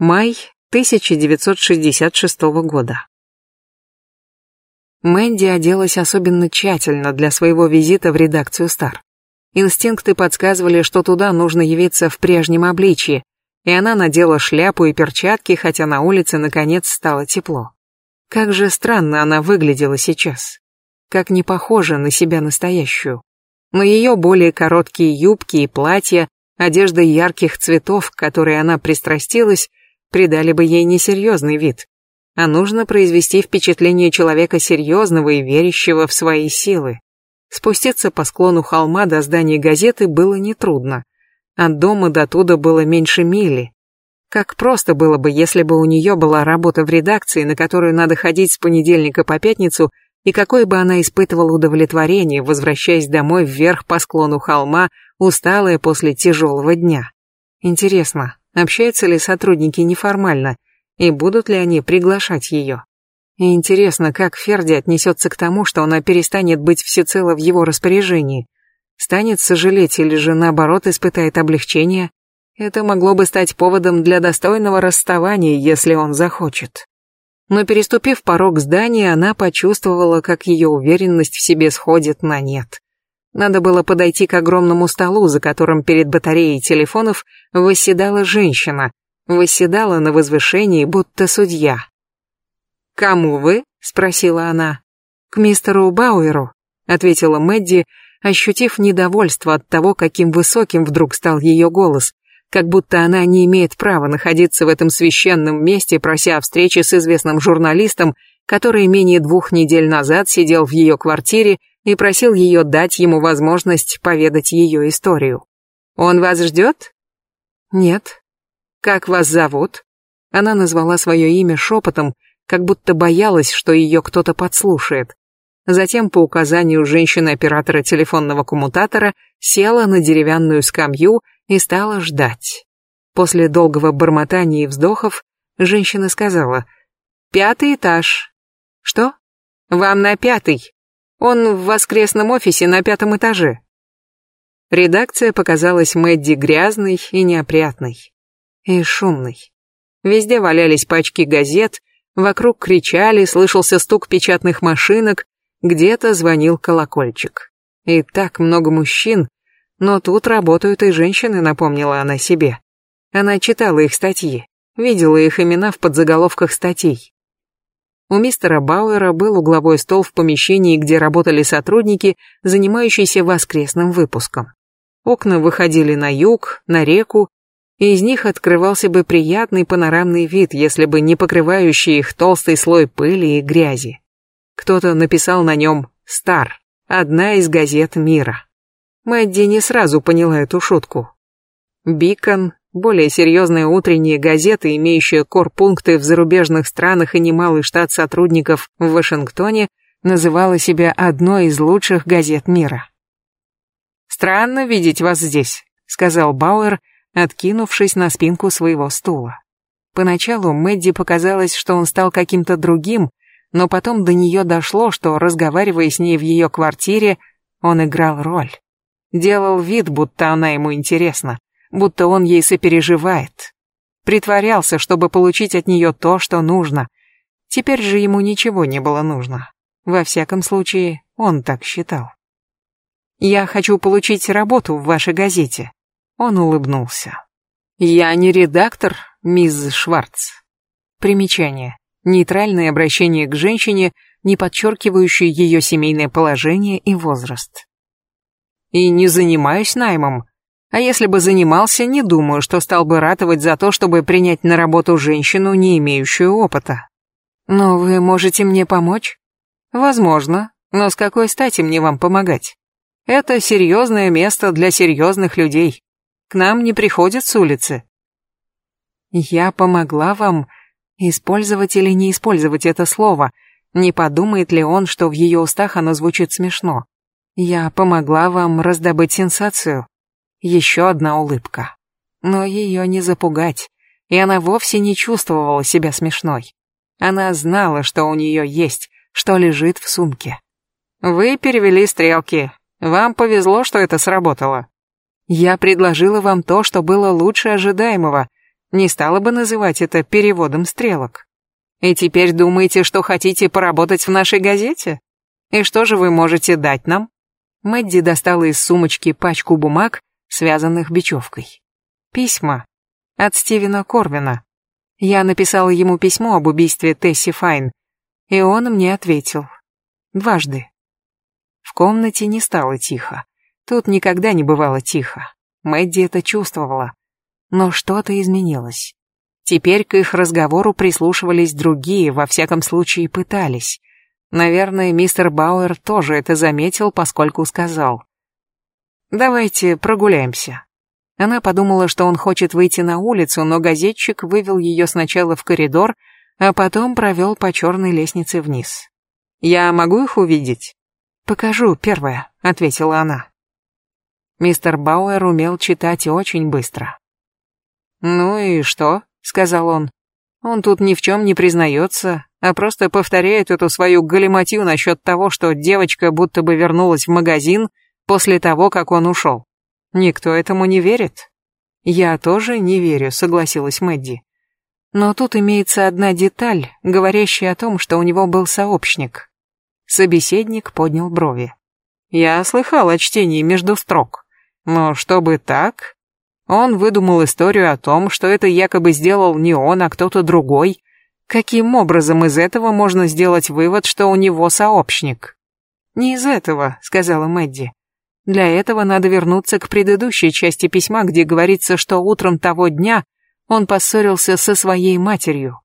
Май 1966 года. Мэнди оделась особенно тщательно для своего визита в редакцию «Стар». Инстинкты подсказывали, что туда нужно явиться в прежнем обличье, и она надела шляпу и перчатки, хотя на улице наконец стало тепло. Как же странно она выглядела сейчас. Как не похожа на себя настоящую. Но ее более короткие юбки и платья, одежда ярких цветов, к которой она пристрастилась, придали бы ей несерьезный вид, а нужно произвести впечатление человека серьезного и верящего в свои силы. Спуститься по склону холма до здания газеты было нетрудно. От дома до туда было меньше мили. Как просто было бы, если бы у нее была работа в редакции, на которую надо ходить с понедельника по пятницу, и какое бы она испытывала удовлетворение, возвращаясь домой вверх по склону холма, усталая после тяжелого дня. Интересно, общаются ли сотрудники неформально, и будут ли они приглашать ее. И интересно, как Ферди отнесется к тому, что она перестанет быть всецело в его распоряжении. Станет сожалеть или же наоборот испытает облегчение. Это могло бы стать поводом для достойного расставания, если он захочет. Но переступив порог здания, она почувствовала, как ее уверенность в себе сходит на нет. Надо было подойти к огромному столу, за которым перед батареей телефонов восседала женщина, восседала на возвышении, будто судья. «Кому вы?» — спросила она. «К мистеру Бауэру», — ответила Мэдди, ощутив недовольство от того, каким высоким вдруг стал ее голос, как будто она не имеет права находиться в этом священном месте, прося о встрече с известным журналистом, который менее двух недель назад сидел в ее квартире и просил ее дать ему возможность поведать ее историю. «Он вас ждет?» «Нет». «Как вас зовут?» Она назвала свое имя шепотом, как будто боялась, что ее кто-то подслушает. Затем, по указанию женщины-оператора телефонного коммутатора, села на деревянную скамью и стала ждать. После долгого бормотания и вздохов женщина сказала «Пятый этаж». «Что?» «Вам на пятый. Он в воскресном офисе на пятом этаже». Редакция показалась Мэдди грязной и неопрятной. И шумной. Везде валялись пачки газет, вокруг кричали, слышался стук печатных машинок, где-то звонил колокольчик. И так много мужчин, но тут работают и женщины, напомнила она себе. Она читала их статьи, видела их имена в подзаголовках статей. У мистера Бауэра был угловой стол в помещении, где работали сотрудники, занимающиеся воскресным выпуском. Окна выходили на юг, на реку, и из них открывался бы приятный панорамный вид, если бы не покрывающий их толстый слой пыли и грязи. Кто-то написал на нем «Стар», одна из газет мира. Мэдди не сразу поняла эту шутку. Бикон, более серьезная утренняя газета, имеющая корпункты в зарубежных странах и немалый штат сотрудников в Вашингтоне, называла себя одной из лучших газет мира. «Странно видеть вас здесь», — сказал Бауэр, откинувшись на спинку своего стула. Поначалу Мэдди показалось, что он стал каким-то другим, но потом до нее дошло, что, разговаривая с ней в ее квартире, он играл роль. Делал вид, будто она ему интересна, будто он ей сопереживает. Притворялся, чтобы получить от нее то, что нужно. Теперь же ему ничего не было нужно. Во всяком случае, он так считал. «Я хочу получить работу в вашей газете». Он улыбнулся. «Я не редактор, мисс Шварц». Примечание. Нейтральное обращение к женщине, не подчеркивающее ее семейное положение и возраст и не занимаюсь наймом. А если бы занимался, не думаю, что стал бы ратовать за то, чтобы принять на работу женщину, не имеющую опыта. Но вы можете мне помочь? Возможно, но с какой стати мне вам помогать? Это серьезное место для серьезных людей. К нам не приходят с улицы. Я помогла вам использовать или не использовать это слово. Не подумает ли он, что в ее устах оно звучит смешно? Я помогла вам раздобыть сенсацию. Еще одна улыбка. Но ее не запугать, и она вовсе не чувствовала себя смешной. Она знала, что у нее есть, что лежит в сумке. Вы перевели стрелки. Вам повезло, что это сработало. Я предложила вам то, что было лучше ожидаемого. Не стала бы называть это переводом стрелок. И теперь думаете, что хотите поработать в нашей газете? И что же вы можете дать нам? Мэдди достала из сумочки пачку бумаг, связанных бечевкой. Письма. От Стивена Корвина. Я написала ему письмо об убийстве Тесси Файн, и он мне ответил. Дважды. В комнате не стало тихо. Тут никогда не бывало тихо. Мэдди это чувствовала. Но что-то изменилось. Теперь к их разговору прислушивались другие, во всяком случае пытались. Наверное, мистер Бауэр тоже это заметил, поскольку сказал. «Давайте прогуляемся». Она подумала, что он хочет выйти на улицу, но газетчик вывел ее сначала в коридор, а потом провел по черной лестнице вниз. «Я могу их увидеть?» «Покажу первое», — ответила она. Мистер Бауэр умел читать очень быстро. «Ну и что?» — сказал он. «Он тут ни в чем не признается, а просто повторяет эту свою галиматью насчет того, что девочка будто бы вернулась в магазин после того, как он ушел. Никто этому не верит. Я тоже не верю, согласилась Мэдди. Но тут имеется одна деталь, говорящая о том, что у него был сообщник. Собеседник поднял брови. Я слыхал о чтении между строк. Но чтобы так... Он выдумал историю о том, что это якобы сделал не он, а кто-то другой, Каким образом из этого можно сделать вывод, что у него сообщник? Не из этого, сказала Мэдди. Для этого надо вернуться к предыдущей части письма, где говорится, что утром того дня он поссорился со своей матерью.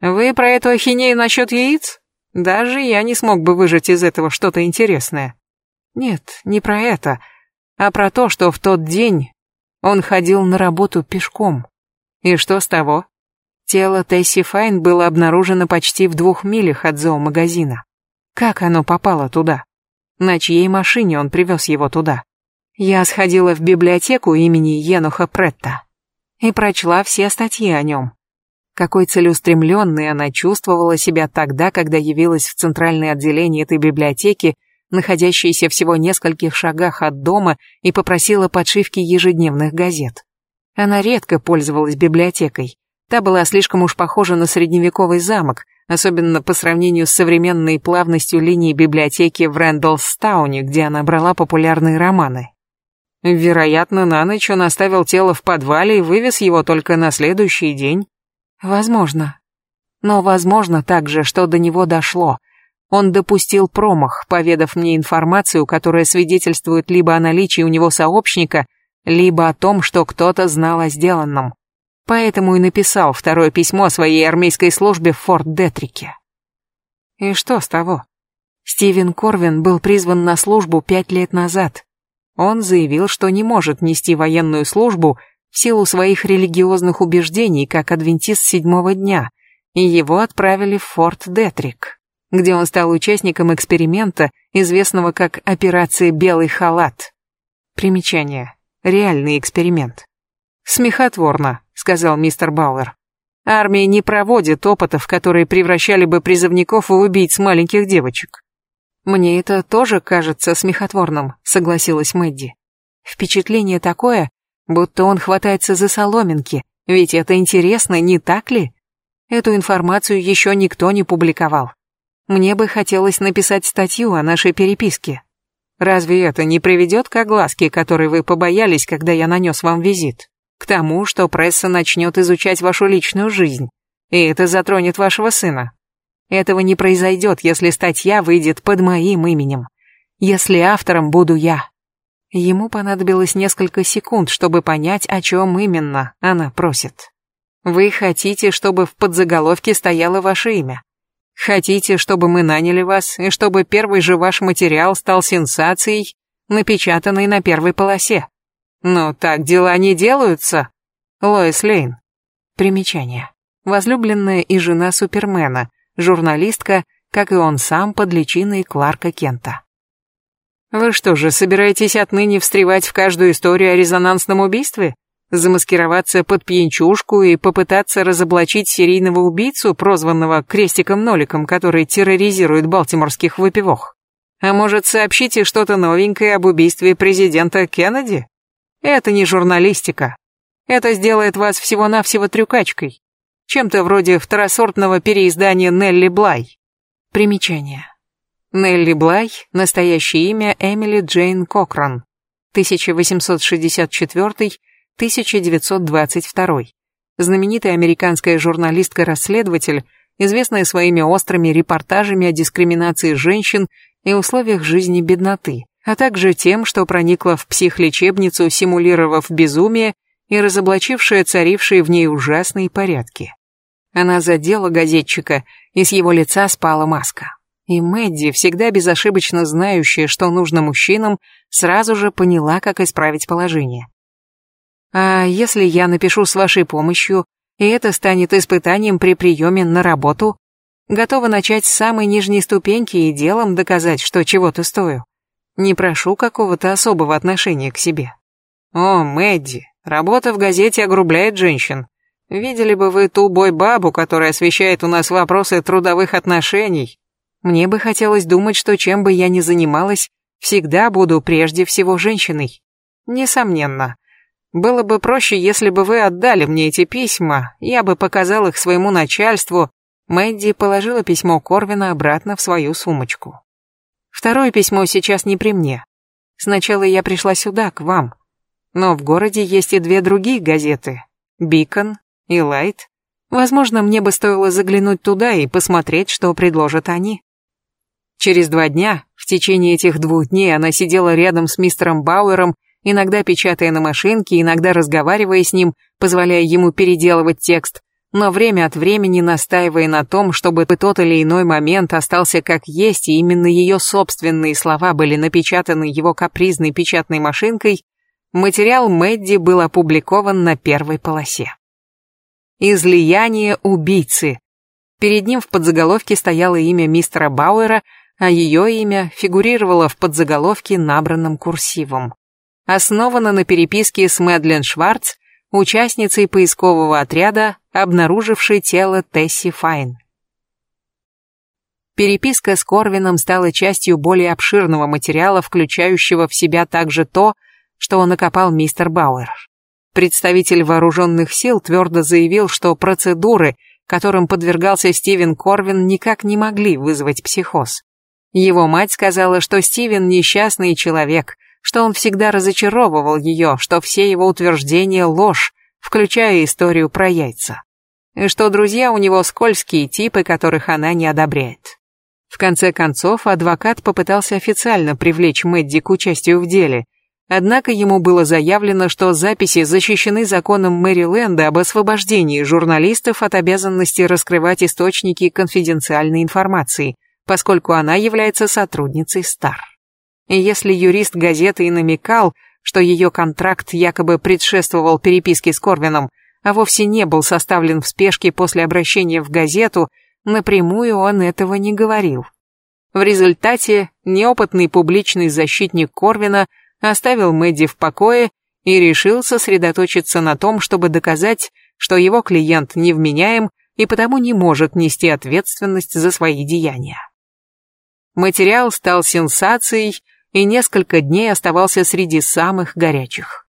Вы про эту ахинею насчет яиц? Даже я не смог бы выжать из этого что-то интересное. Нет, не про это, а про то, что в тот день он ходил на работу пешком. И что с того? Тело Тесси Файн было обнаружено почти в двух милях от зоомагазина. Как оно попало туда? На чьей машине он привез его туда? Я сходила в библиотеку имени Енуха Претта и прочла все статьи о нем. Какой целеустремленной она чувствовала себя тогда, когда явилась в центральное отделение этой библиотеки, находящейся всего в нескольких шагах от дома, и попросила подшивки ежедневных газет. Она редко пользовалась библиотекой, Та была слишком уж похожа на средневековый замок, особенно по сравнению с современной плавностью линии библиотеки в Рэндаллстауне, где она брала популярные романы. Вероятно, на ночь он оставил тело в подвале и вывез его только на следующий день. Возможно. Но возможно также, что до него дошло. Он допустил промах, поведав мне информацию, которая свидетельствует либо о наличии у него сообщника, либо о том, что кто-то знал о сделанном. Поэтому и написал второе письмо о своей армейской службе в Форт Детрике. И что с того? Стивен Корвин был призван на службу пять лет назад. Он заявил, что не может нести военную службу в силу своих религиозных убеждений, как адвентист седьмого дня, и его отправили в Форт Детрик, где он стал участником эксперимента, известного как «Операция Белый халат». Примечание. Реальный эксперимент. Смехотворно, сказал мистер Бауэр. Армия не проводит опытов, которые превращали бы призывников в убийц маленьких девочек. Мне это тоже кажется смехотворным, согласилась Мэдди. Впечатление такое, будто он хватается за соломинки, ведь это интересно, не так ли? Эту информацию еще никто не публиковал. Мне бы хотелось написать статью о нашей переписке. Разве это не приведет к огласке, которой вы побоялись, когда я нанес вам визит? К тому, что пресса начнет изучать вашу личную жизнь, и это затронет вашего сына. Этого не произойдет, если статья выйдет под моим именем, если автором буду я. Ему понадобилось несколько секунд, чтобы понять, о чем именно она просит. Вы хотите, чтобы в подзаголовке стояло ваше имя? Хотите, чтобы мы наняли вас, и чтобы первый же ваш материал стал сенсацией, напечатанной на первой полосе? Но так дела не делаются. Лоис Лейн. Примечание. Возлюбленная и жена Супермена, журналистка, как и он сам под личиной Кларка Кента. Вы что же, собираетесь отныне встревать в каждую историю о резонансном убийстве? Замаскироваться под пьянчушку и попытаться разоблачить серийного убийцу, прозванного Крестиком-Ноликом, который терроризирует балтиморских выпивох? А может, сообщите что-то новенькое об убийстве президента Кеннеди? Это не журналистика. Это сделает вас всего-навсего трюкачкой. Чем-то вроде второсортного переиздания Нелли Блай. Примечание. Нелли Блай, настоящее имя Эмили Джейн Кокран, 1864-1922. Знаменитая американская журналистка-расследователь, известная своими острыми репортажами о дискриминации женщин и условиях жизни бедноты, а также тем, что проникла в психлечебницу, симулировав безумие и разоблачившая царившие в ней ужасные порядки. Она задела газетчика, и с его лица спала маска. И Мэдди, всегда безошибочно знающая, что нужно мужчинам, сразу же поняла, как исправить положение. А если я напишу с вашей помощью, и это станет испытанием при приеме на работу, готова начать с самой нижней ступеньки и делом доказать, что чего-то стою. Не прошу какого-то особого отношения к себе. О, Мэдди, работа в газете огрубляет женщин. Видели бы вы ту бой-бабу, которая освещает у нас вопросы трудовых отношений. Мне бы хотелось думать, что чем бы я ни занималась, всегда буду прежде всего женщиной. Несомненно. Было бы проще, если бы вы отдали мне эти письма, я бы показал их своему начальству. Мэдди положила письмо Корвина обратно в свою сумочку. Второе письмо сейчас не при мне. Сначала я пришла сюда, к вам. Но в городе есть и две другие газеты. Бикон и Лайт. Возможно, мне бы стоило заглянуть туда и посмотреть, что предложат они. Через два дня, в течение этих двух дней, она сидела рядом с мистером Бауэром, иногда печатая на машинке, иногда разговаривая с ним, позволяя ему переделывать текст, но время от времени настаивая на том, чтобы тот или иной момент остался как есть, и именно ее собственные слова были напечатаны его капризной печатной машинкой, материал Мэдди был опубликован на первой полосе. «Излияние убийцы». Перед ним в подзаголовке стояло имя мистера Бауэра, а ее имя фигурировало в подзаголовке набранным курсивом. Основано на переписке с Мэдлен Шварц, участницей поискового отряда, обнаружившей тело Тесси Файн. Переписка с Корвином стала частью более обширного материала, включающего в себя также то, что он накопал мистер Бауэр. Представитель вооруженных сил твердо заявил, что процедуры, которым подвергался Стивен Корвин, никак не могли вызвать психоз. Его мать сказала, что Стивен несчастный человек, что он всегда разочаровывал ее, что все его утверждения ложь, включая историю про яйца. И что друзья у него скользкие типы, которых она не одобряет. В конце концов, адвокат попытался официально привлечь Мэдди к участию в деле, однако ему было заявлено, что записи защищены законом Мэриленда об освобождении журналистов от обязанности раскрывать источники конфиденциальной информации – поскольку она является сотрудницей Стар. Если юрист газеты и намекал, что ее контракт якобы предшествовал переписке с Корвином, а вовсе не был составлен в спешке после обращения в газету, напрямую он этого не говорил. В результате неопытный публичный защитник Корвина оставил Мэдди в покое и решил сосредоточиться на том, чтобы доказать, что его клиент невменяем и потому не может нести ответственность за свои деяния. Материал стал сенсацией и несколько дней оставался среди самых горячих.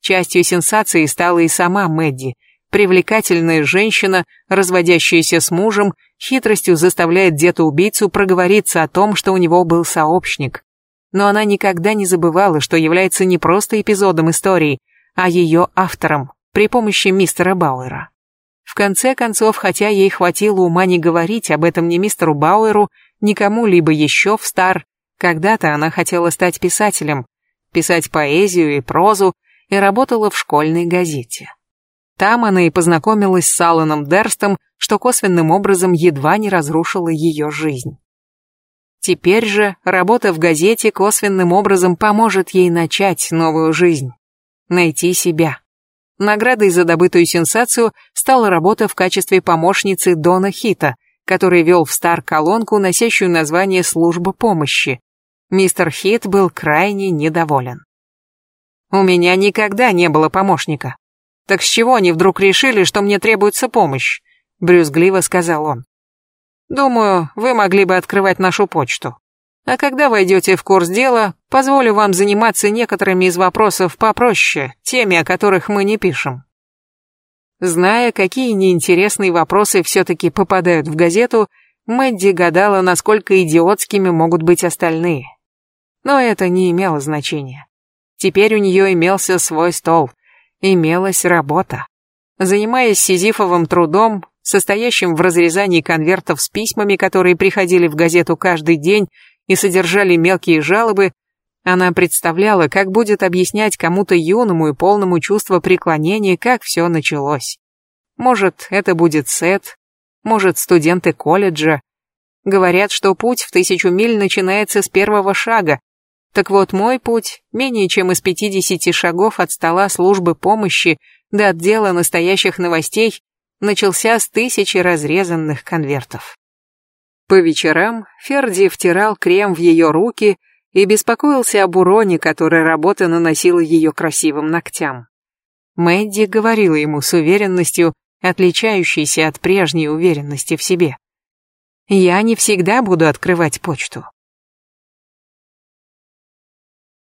Частью сенсации стала и сама Мэдди. Привлекательная женщина, разводящаяся с мужем, хитростью заставляет деда-убийцу проговориться о том, что у него был сообщник. Но она никогда не забывала, что является не просто эпизодом истории, а ее автором при помощи мистера Бауэра. В конце концов, хотя ей хватило ума не говорить об этом ни мистеру Бауэру, ни кому-либо еще в Стар. Когда-то она хотела стать писателем, писать поэзию и прозу, и работала в школьной газете. Там она и познакомилась с Алланом Дерстом, что косвенным образом едва не разрушило ее жизнь. Теперь же работа в газете косвенным образом поможет ей начать новую жизнь, найти себя. Наградой за добытую сенсацию стала работа в качестве помощницы Дона Хита, который вел в Стар колонку, носящую название «Служба помощи». Мистер Хит был крайне недоволен. «У меня никогда не было помощника. Так с чего они вдруг решили, что мне требуется помощь?» Брюзгливо сказал он. «Думаю, вы могли бы открывать нашу почту. А когда войдете в курс дела, позволю вам заниматься некоторыми из вопросов попроще, теми, о которых мы не пишем. Зная, какие неинтересные вопросы все-таки попадают в газету, Мэдди гадала, насколько идиотскими могут быть остальные. Но это не имело значения. Теперь у нее имелся свой стол, имелась работа. Занимаясь сизифовым трудом, состоящим в разрезании конвертов с письмами, которые приходили в газету каждый день и содержали мелкие жалобы, она представляла, как будет объяснять кому-то юному и полному чувства преклонения, как все началось. Может, это будет Сет, может, студенты колледжа. Говорят, что путь в тысячу миль начинается с первого шага. Так вот, мой путь менее чем из пятидесяти шагов от стола службы помощи до отдела настоящих новостей начался с тысячи разрезанных конвертов. По вечерам Ферди втирал крем в ее руки и беспокоился об уроне, который работа наносила ее красивым ногтям. Мэдди говорила ему с уверенностью, отличающейся от прежней уверенности в себе. «Я не всегда буду открывать почту.